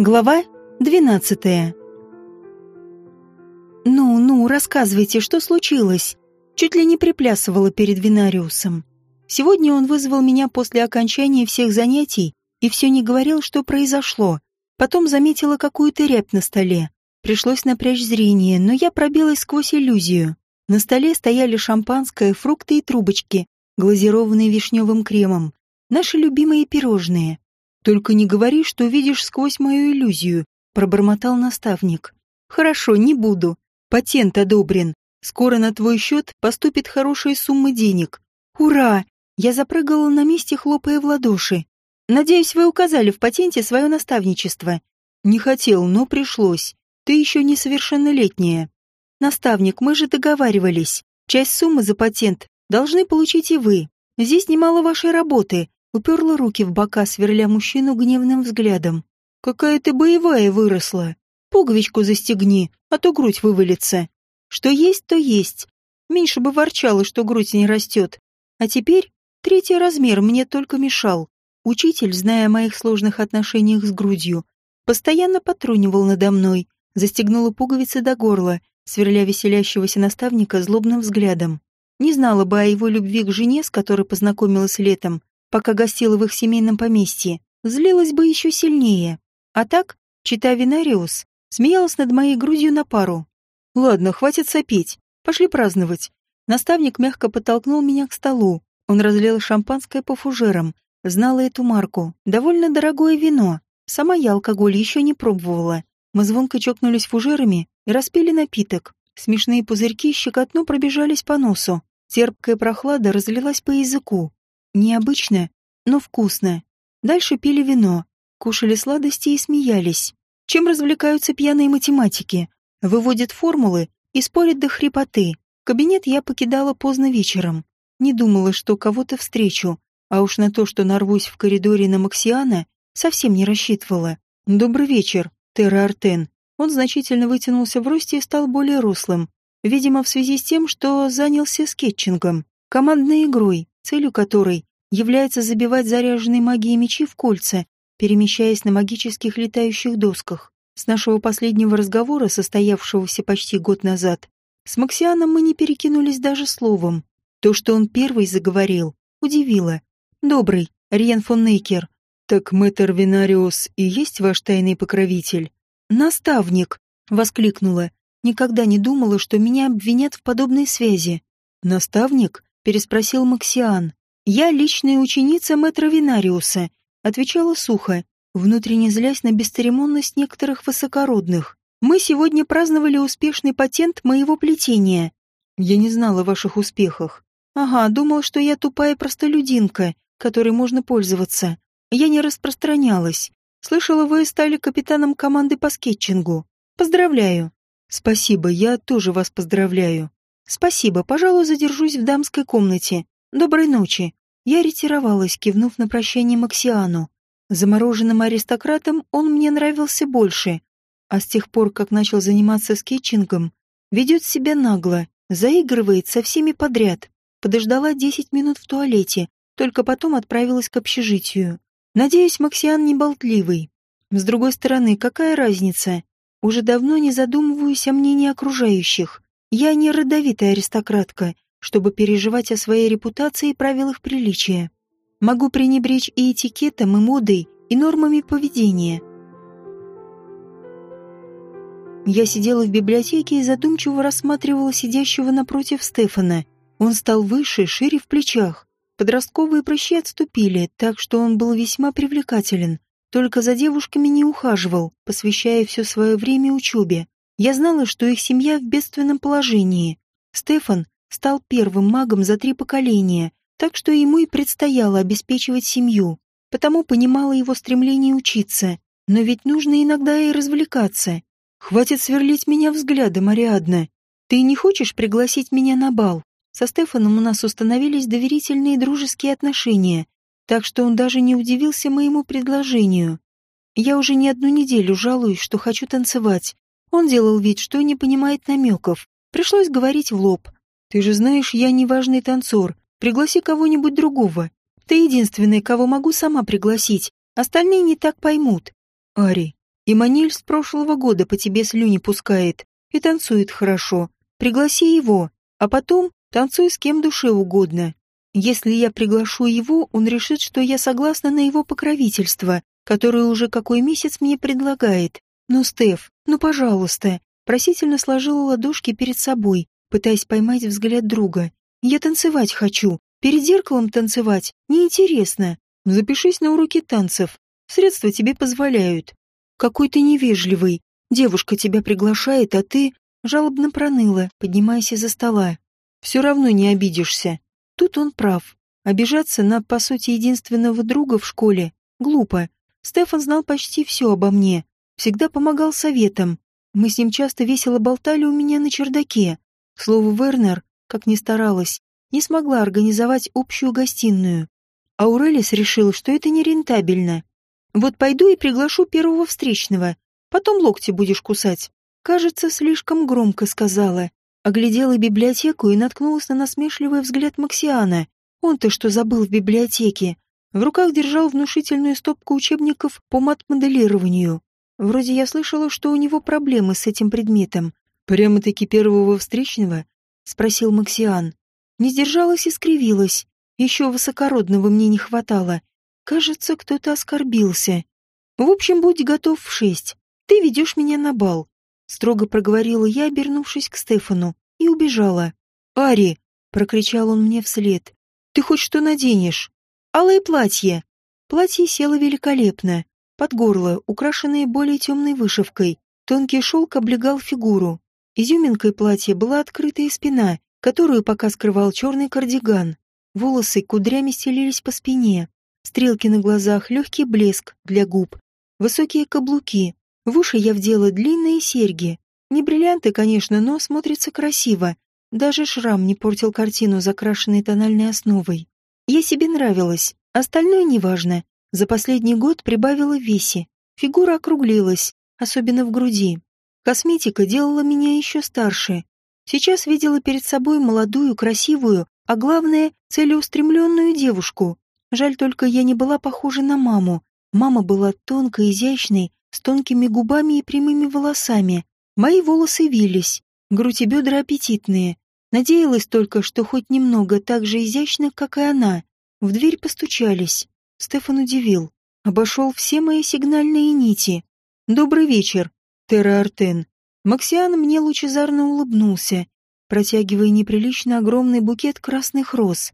Глава двенадцатая. «Ну, ну, рассказывайте, что случилось?» Чуть ли не приплясывала перед Винариусом. Сегодня он вызвал меня после окончания всех занятий и все не говорил, что произошло. Потом заметила какую-то рябь на столе. Пришлось напрячь зрение, но я пробилась сквозь иллюзию. На столе стояли шампанское, фрукты и трубочки, глазированные вишневым кремом. Наши любимые пирожные. «Только не говори, что видишь сквозь мою иллюзию», — пробормотал наставник. «Хорошо, не буду. Патент одобрен. Скоро на твой счет поступит хорошая сумма денег. Ура!» Я запрыгала на месте, хлопая в ладоши. «Надеюсь, вы указали в патенте свое наставничество». «Не хотел, но пришлось. Ты еще несовершеннолетняя». «Наставник, мы же договаривались. Часть суммы за патент должны получить и вы. Здесь немало вашей работы уперла руки в бока, сверля мужчину гневным взглядом. «Какая ты боевая выросла! Пуговичку застегни, а то грудь вывалится. Что есть, то есть. Меньше бы ворчала, что грудь не растет. А теперь третий размер мне только мешал. Учитель, зная о моих сложных отношениях с грудью, постоянно потрунивал надо мной, застегнула пуговицы до горла, сверля веселящегося наставника злобным взглядом. Не знала бы о его любви к жене, с которой познакомилась летом, пока гостила в их семейном поместье, злилась бы еще сильнее. А так, чита Винариус, смеялась над моей грудью на пару. «Ладно, хватит сопеть. Пошли праздновать». Наставник мягко подтолкнул меня к столу. Он разлил шампанское по фужерам. Знала эту марку. Довольно дорогое вино. Сама я алкоголь еще не пробовала. Мы звонко чокнулись фужерами и распили напиток. Смешные пузырьки щекотно пробежались по носу. Терпкая прохлада разлилась по языку. Необычно, но вкусно. Дальше пили вино, кушали сладости и смеялись. Чем развлекаются пьяные математики? Выводят формулы и спорят до хрипоты. Кабинет я покидала поздно вечером. Не думала, что кого-то встречу, а уж на то, что нарвусь в коридоре на Максиана, совсем не рассчитывала. «Добрый вечер, Терра Артен». Он значительно вытянулся в росте и стал более рослым. Видимо, в связи с тем, что занялся скетчингом, командной игрой, целью которой является забивать заряженные магией мечи в кольца, перемещаясь на магических летающих досках. С нашего последнего разговора, состоявшегося почти год назад, с Максианом мы не перекинулись даже словом. То, что он первый заговорил, удивило. «Добрый, Риен фон Нейкер. Так мэтр Винариус и есть ваш тайный покровитель?» «Наставник!» — воскликнула. Никогда не думала, что меня обвинят в подобной связи. «Наставник?» переспросил Максиан. «Я личная ученица мэтра Винариуса», — отвечала сухо, внутренне злясь на бесцеремонность некоторых высокородных. «Мы сегодня праздновали успешный патент моего плетения. Я не знала о ваших успехах. Ага, думал, что я тупая простолюдинка, которой можно пользоваться. Я не распространялась. Слышала, вы стали капитаном команды по скетчингу. Поздравляю. Спасибо, я тоже вас поздравляю. «Спасибо, пожалуй, задержусь в дамской комнате. Доброй ночи». Я ретировалась, кивнув на прощание Максиану. Замороженным аристократом он мне нравился больше, а с тех пор, как начал заниматься скетчингом, ведет себя нагло, заигрывает со всеми подряд. Подождала десять минут в туалете, только потом отправилась к общежитию. Надеюсь, Максиан не болтливый. С другой стороны, какая разница? Уже давно не задумываюсь о мнении окружающих. Я не родовитая аристократка, чтобы переживать о своей репутации и правилах приличия. Могу пренебречь и этикетом, и модой, и нормами поведения. Я сидела в библиотеке и задумчиво рассматривала сидящего напротив Стефана. Он стал выше, шире в плечах. Подростковые прыщи отступили, так что он был весьма привлекателен. Только за девушками не ухаживал, посвящая все свое время учебе. Я знала, что их семья в бедственном положении. Стефан стал первым магом за три поколения, так что ему и предстояло обеспечивать семью, потому понимала его стремление учиться. Но ведь нужно иногда и развлекаться. Хватит сверлить меня взглядом, Ариадна. Ты не хочешь пригласить меня на бал? Со Стефаном у нас установились доверительные дружеские отношения, так что он даже не удивился моему предложению. Я уже не одну неделю жалуюсь, что хочу танцевать, он делал вид, что не понимает намеков. Пришлось говорить в лоб. «Ты же знаешь, я не важный танцор. Пригласи кого-нибудь другого. Ты единственный, кого могу сама пригласить. Остальные не так поймут». «Ари, И Маниль с прошлого года по тебе слюни пускает. И танцует хорошо. Пригласи его, а потом танцуй с кем душе угодно. Если я приглашу его, он решит, что я согласна на его покровительство, которое уже какой месяц мне предлагает. Ну, Стеф, ну, пожалуйста. Просительно сложила ладошки перед собой, пытаясь поймать взгляд друга. Я танцевать хочу. Перед зеркалом танцевать неинтересно. Запишись на уроки танцев. Средства тебе позволяют. Какой ты невежливый. Девушка тебя приглашает, а ты жалобно проныла, поднимаясь из-за стола. Все равно не обидишься. Тут он прав. Обижаться на, по сути, единственного друга в школе глупо. Стефан знал почти все обо мне, всегда помогал советам. Мы с ним часто весело болтали у меня на чердаке. К слову, Вернер, как ни старалась, не смогла организовать общую гостиную. Аурелис решил, что это нерентабельно. Вот пойду и приглашу первого встречного, потом локти будешь кусать. Кажется, слишком громко сказала. Оглядела библиотеку и наткнулась на насмешливый взгляд Максиана. Он-то что забыл в библиотеке? В руках держал внушительную стопку учебников по мат-моделированию. Вроде я слышала, что у него проблемы с этим предметом. «Прямо-таки первого встречного?» — спросил Максиан. Не сдержалась и скривилась. Еще высокородного мне не хватало. Кажется, кто-то оскорбился. В общем, будь готов в шесть. Ты ведешь меня на бал. Строго проговорила я, обернувшись к Стефану, и убежала. «Ари!» — прокричал он мне вслед. «Ты хоть что наденешь?» «Алое платье!» Платье село великолепно, под горло, украшенное более темной вышивкой. Тонкий шелк облегал фигуру. Изюминкой платья была открытая спина, которую пока скрывал черный кардиган. Волосы кудрями стелились по спине. Стрелки на глазах, легкий блеск для губ. Высокие каблуки, в уши я вдела длинные серьги. Не бриллианты, конечно, но смотрится красиво. Даже шрам не портил картину, закрашенной тональной основой. Я себе нравилась, остальное неважно. За последний год прибавила в весе. Фигура округлилась, особенно в груди. Косметика делала меня еще старше. Сейчас видела перед собой молодую, красивую, а главное, целеустремленную девушку. Жаль только я не была похожа на маму. Мама была тонкой, изящной, с тонкими губами и прямыми волосами. Мои волосы вились, грудь и бедра аппетитные. Надеялась только, что хоть немного так же изящно, как и она. В дверь постучались. Стефан удивил. Обошел все мои сигнальные нити. «Добрый вечер, Терра Артен». Максиан мне лучезарно улыбнулся, протягивая неприлично огромный букет красных роз.